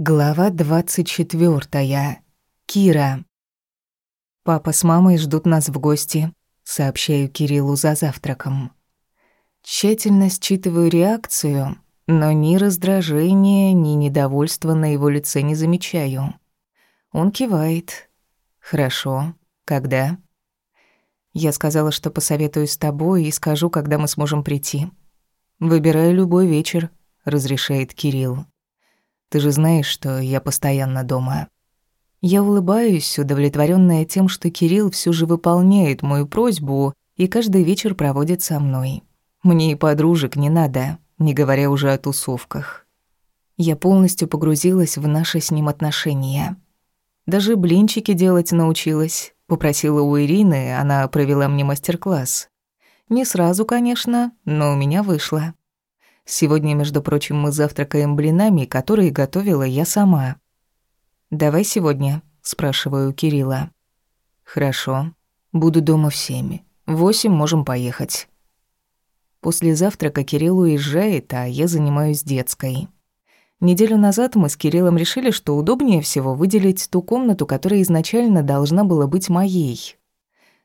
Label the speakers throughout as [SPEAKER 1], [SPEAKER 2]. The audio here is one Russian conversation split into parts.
[SPEAKER 1] Глава 24. Кира. Папа с мамой ждут нас в гости, сообщаю Кириллу за завтраком. Тщательно считываю реакцию, но ни раздражения, ни недовольства на его лице не замечаю. Он кивает. Хорошо. Когда? Я сказала, что посоветуюсь с тобой и скажу, когда мы сможем прийти. Выбирай любой вечер, разрешает Кирилл. Ты же знаешь, что я постоянно дома. Я улыбаюсь, удовлетворенная тем, что Кирилл все же выполняет мою просьбу и каждый вечер проводит со мной. Мне и подружек не надо, не говоря уже о тусовках. Я полностью погрузилась в наши с ним отношения. Даже блинчики делать научилась. Попросила у Ирины, она провела мне мастер-класс. Не сразу, конечно, но у меня вышло. Сегодня, между прочим, мы завтракаем блинами, которые готовила я сама. «Давай сегодня», — спрашиваю Кирилла. «Хорошо. Буду дома в семь. В восемь можем поехать». После завтрака Кирилл уезжает, а я занимаюсь детской. Неделю назад мы с Кириллом решили, что удобнее всего выделить ту комнату, которая изначально должна была быть моей.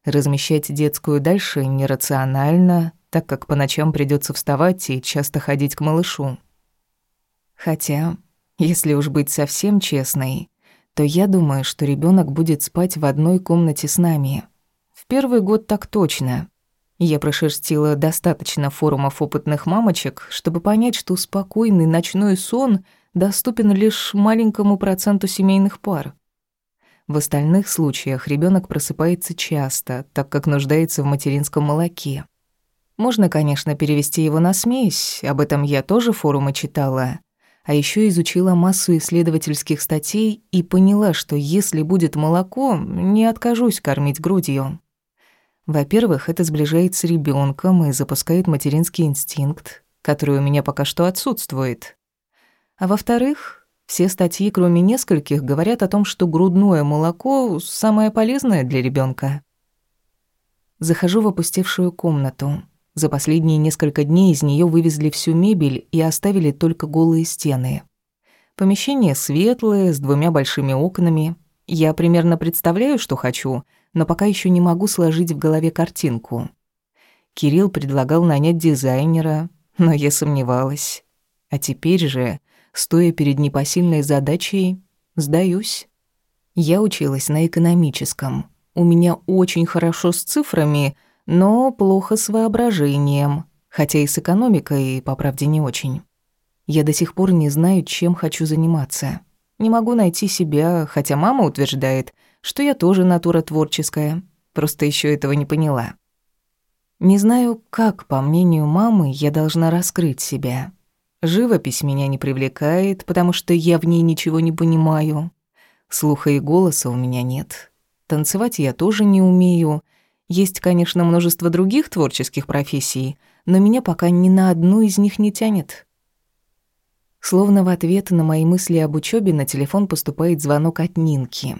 [SPEAKER 1] Размещать детскую дальше нерационально, так как по ночам придется вставать и часто ходить к малышу. Хотя, если уж быть совсем честной, то я думаю, что ребенок будет спать в одной комнате с нами. В первый год так точно. Я прошерстила достаточно форумов опытных мамочек, чтобы понять, что спокойный ночной сон доступен лишь маленькому проценту семейных пар. В остальных случаях ребенок просыпается часто, так как нуждается в материнском молоке. Можно, конечно, перевести его на смесь, об этом я тоже форумы читала. А еще изучила массу исследовательских статей и поняла, что если будет молоко, не откажусь кормить грудью. Во-первых, это сближает с ребенком и запускает материнский инстинкт, который у меня пока что отсутствует. А во-вторых, все статьи, кроме нескольких, говорят о том, что грудное молоко самое полезное для ребенка. Захожу в опустевшую комнату. За последние несколько дней из нее вывезли всю мебель и оставили только голые стены. Помещение светлое, с двумя большими окнами. Я примерно представляю, что хочу, но пока еще не могу сложить в голове картинку. Кирилл предлагал нанять дизайнера, но я сомневалась. А теперь же, стоя перед непосильной задачей, сдаюсь. Я училась на экономическом. У меня очень хорошо с цифрами — но плохо с воображением, хотя и с экономикой, по правде, не очень. Я до сих пор не знаю, чем хочу заниматься. Не могу найти себя, хотя мама утверждает, что я тоже натура творческая, просто еще этого не поняла. Не знаю, как, по мнению мамы, я должна раскрыть себя. Живопись меня не привлекает, потому что я в ней ничего не понимаю. Слуха и голоса у меня нет. Танцевать я тоже не умею, есть, конечно, множество других творческих профессий, но меня пока ни на одну из них не тянет. Словно в ответ на мои мысли об учебе на телефон поступает звонок от Нинки.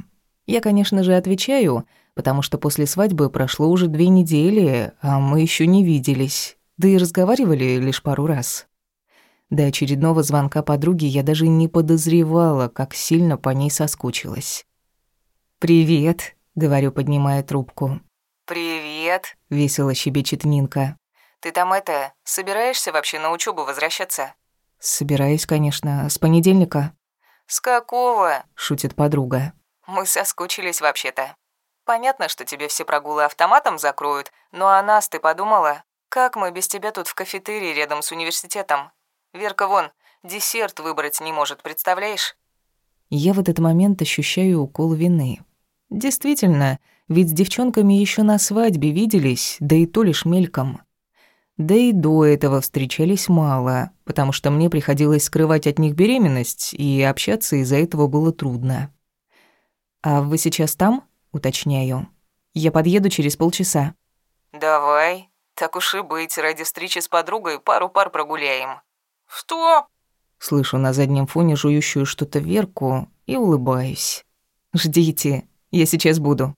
[SPEAKER 1] Я, конечно же, отвечаю, потому что после свадьбы прошло уже две недели, а мы еще не виделись, да и разговаривали лишь пару раз. До очередного звонка подруги я даже не подозревала, как сильно по ней соскучилась. «Привет», — говорю, поднимая трубку.
[SPEAKER 2] «Привет», —
[SPEAKER 1] весело щебечет Нинка.
[SPEAKER 2] «Ты там это, собираешься вообще на учебу возвращаться?»
[SPEAKER 1] «Собираюсь, конечно, с понедельника».
[SPEAKER 2] «С какого?»
[SPEAKER 1] — шутит подруга.
[SPEAKER 2] «Мы соскучились вообще-то. Понятно, что тебе все прогулы автоматом закроют, но о нас ты подумала? Как мы без тебя тут в кафетерии рядом с университетом? Верка вон, десерт выбрать не может, представляешь?»
[SPEAKER 1] Я в этот момент ощущаю укол вины. Действительно, ведь с девчонками еще на свадьбе виделись, да и то лишь мельком. Да и до этого встречались мало, потому что мне приходилось скрывать от них беременность, и общаться из-за этого было трудно. «А вы сейчас там?» — уточняю. «Я подъеду через полчаса».
[SPEAKER 2] «Давай. Так уж и быть, ради встречи с подругой пару пар прогуляем». «Что?»
[SPEAKER 1] Слышу на заднем фоне жующую что-то Верку и улыбаюсь. «Ждите, я сейчас буду».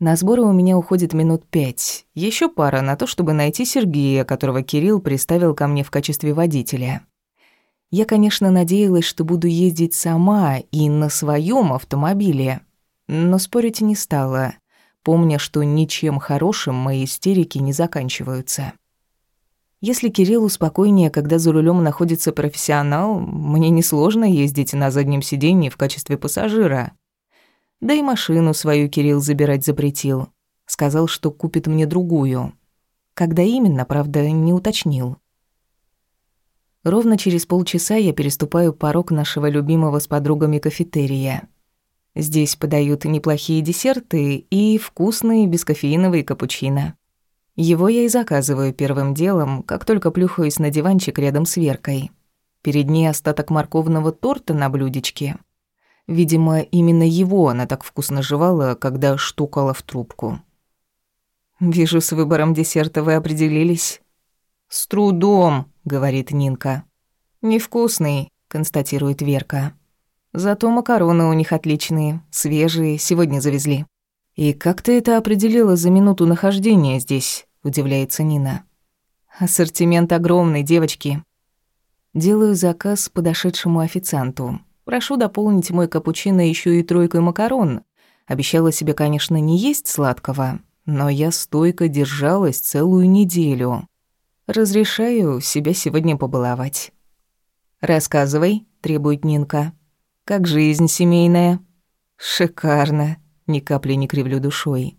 [SPEAKER 1] На сборы у меня уходит минут пять. Еще пара на то, чтобы найти Сергея, которого Кирилл приставил ко мне в качестве водителя. Я, конечно, надеялась, что буду ездить сама и на своем автомобиле, но спорить не стала, помня, что ничем хорошим мои истерики не заканчиваются. Если Кириллу спокойнее, когда за рулем находится профессионал, мне несложно ездить на заднем сиденье в качестве пассажира. Да и машину свою Кирилл забирать запретил. Сказал, что купит мне другую. Когда именно, правда, не уточнил. Ровно через полчаса я переступаю порог нашего любимого с подругами кафетерия. Здесь подают неплохие десерты и вкусные бескофеиновые капучино. Его я и заказываю первым делом, как только плюхаюсь на диванчик рядом с Веркой. Перед ней остаток морковного торта на блюдечке. Видимо, именно его она так вкусно жевала, когда штукала в трубку. «Вижу, с выбором десерта вы определились». «С трудом», — говорит Нинка. «Невкусный», — констатирует Верка. «Зато макароны у них отличные, свежие, сегодня завезли». «И как ты это определила за минуту нахождения здесь?» – удивляется Нина. «Ассортимент огромный, девочки». Делаю заказ подошедшему официанту. Прошу дополнить мой капучино еще и тройкой макарон. Обещала себе, конечно, не есть сладкого, но я стойко держалась целую неделю. Разрешаю себя сегодня побаловать. «Рассказывай», – требует Нинка. «Как жизнь семейная?» «Шикарно», ни капли не кривлю душой.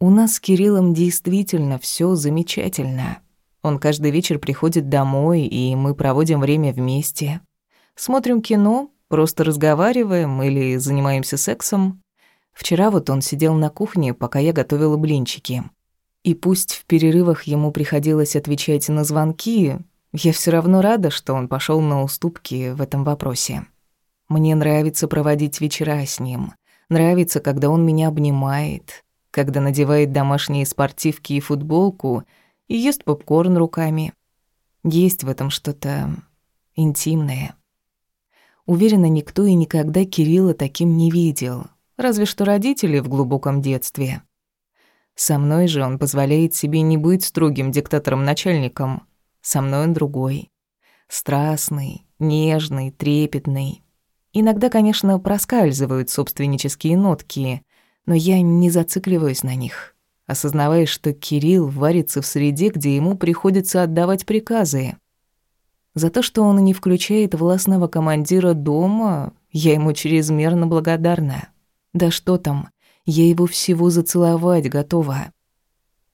[SPEAKER 1] У нас с Кириллом действительно все замечательно. Он каждый вечер приходит домой, и мы проводим время вместе. Смотрим кино, просто разговариваем или занимаемся сексом. Вчера вот он сидел на кухне, пока я готовила блинчики. И пусть в перерывах ему приходилось отвечать на звонки, я все равно рада, что он пошел на уступки в этом вопросе. Мне нравится проводить вечера с ним — Нравится, когда он меня обнимает, когда надевает домашние спортивки и футболку и ест попкорн руками. Есть в этом что-то интимное. Уверена, никто и никогда Кирилла таким не видел, разве что родители в глубоком детстве. Со мной же он позволяет себе не быть строгим диктатором-начальником. Со мной он другой. Страстный, нежный, трепетный. Иногда, конечно, проскальзывают собственнические нотки, но я не зацикливаюсь на них, осознавая, что Кирилл варится в среде, где ему приходится отдавать приказы. За то, что он не включает властного командира дома, я ему чрезмерно благодарна. Да что там, я его всего зацеловать готова.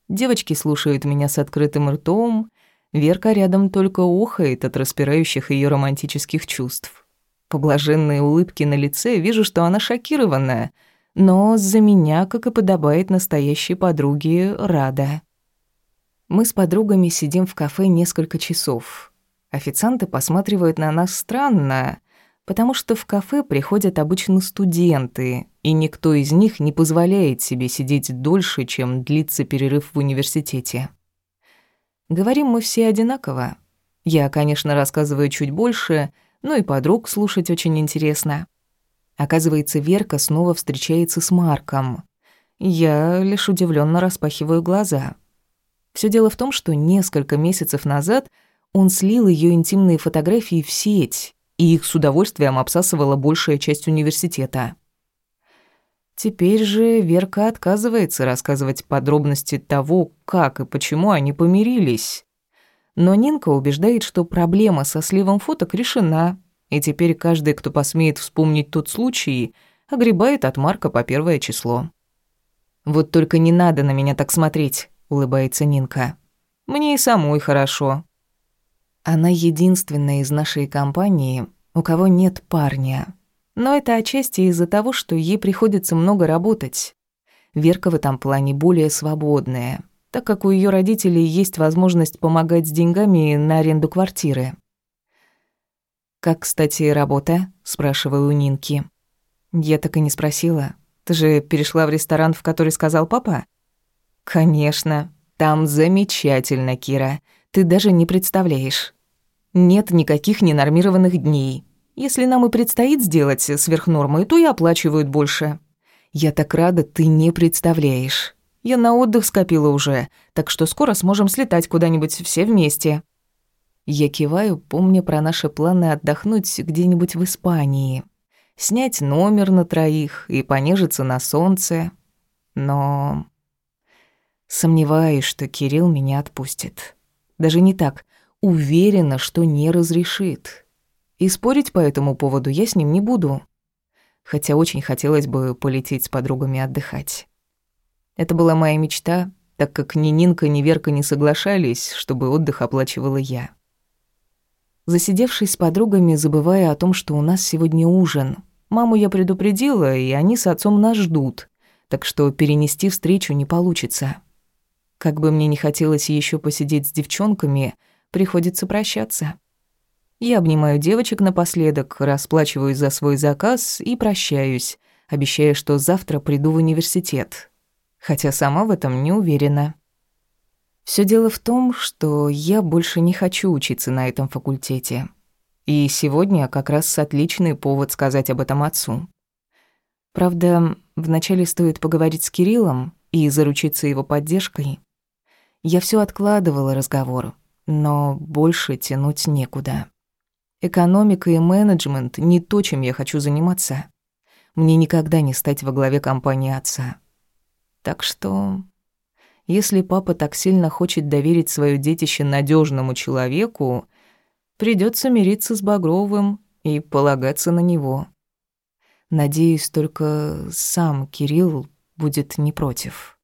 [SPEAKER 1] Девочки слушают меня с открытым ртом, Верка рядом только ухает от распирающих ее романтических чувств. По блаженной улыбке на лице вижу, что она шокированная, но за меня, как и подобает настоящей подруге, рада. Мы с подругами сидим в кафе несколько часов. Официанты посматривают на нас странно, потому что в кафе приходят обычно студенты, и никто из них не позволяет себе сидеть дольше, чем длится перерыв в университете. Говорим мы все одинаково. Я, конечно, рассказываю чуть больше — ну и подруг слушать очень интересно. Оказывается, Верка снова встречается с Марком. Я лишь удивленно распахиваю глаза. Все дело в том, что несколько месяцев назад он слил ее интимные фотографии в сеть, и их с удовольствием обсасывала большая часть университета. Теперь же Верка отказывается рассказывать подробности того, как и почему они помирились. Но Нинка убеждает, что проблема со сливом фоток решена, и теперь каждый, кто посмеет вспомнить тот случай, огребает от Марка по первое число. «Вот только не надо на меня так смотреть», — улыбается Нинка. «Мне и самой хорошо». Она единственная из нашей компании, у кого нет парня. Но это отчасти из-за того, что ей приходится много работать. Верка в этом плане более свободная — так как у ее родителей есть возможность помогать с деньгами на аренду квартиры. «Как, кстати, работа?» – спрашиваю у Нинки. Я так и не спросила. «Ты же перешла в ресторан, в который сказал папа?» «Конечно. Там замечательно, Кира. Ты даже не представляешь. Нет никаких ненормированных дней. Если нам и предстоит сделать сверхнормы, то и оплачивают больше. Я так рада, ты не представляешь». Я на отдых скопила уже, так что скоро сможем слетать куда-нибудь все вместе». Я киваю, помня про наши планы отдохнуть где-нибудь в Испании. Снять номер на троих и понежиться на солнце. Но... Сомневаюсь, что Кирилл меня отпустит. Даже не так. Уверена, что не разрешит. И спорить по этому поводу я с ним не буду. Хотя очень хотелось бы полететь с подругами отдыхать. Это была моя мечта, так как ни Нинка, ни Верка не соглашались, чтобы отдых оплачивала я. Засидевшись с подругами, забывая о том, что у нас сегодня ужин. Маму я предупредила, и они с отцом нас ждут, так что перенести встречу не получится. Как бы мне не хотелось еще посидеть с девчонками, приходится прощаться. Я обнимаю девочек напоследок, расплачиваюсь за свой заказ и прощаюсь, обещая, что завтра приду в университет. Хотя сама в этом не уверена. Все дело в том, что я больше не хочу учиться на этом факультете. И сегодня как раз отличный повод сказать об этом отцу. Правда, вначале стоит поговорить с Кириллом и заручиться его поддержкой. Я все откладывала разговор, но больше тянуть некуда. Экономика и менеджмент — не то, чем я хочу заниматься. Мне никогда не стать во главе компании отца. Так что если папа так сильно хочет доверить свое детище надежному человеку, придется мириться с Багровым и полагаться на него. Надеюсь, только сам Кирилл будет не против.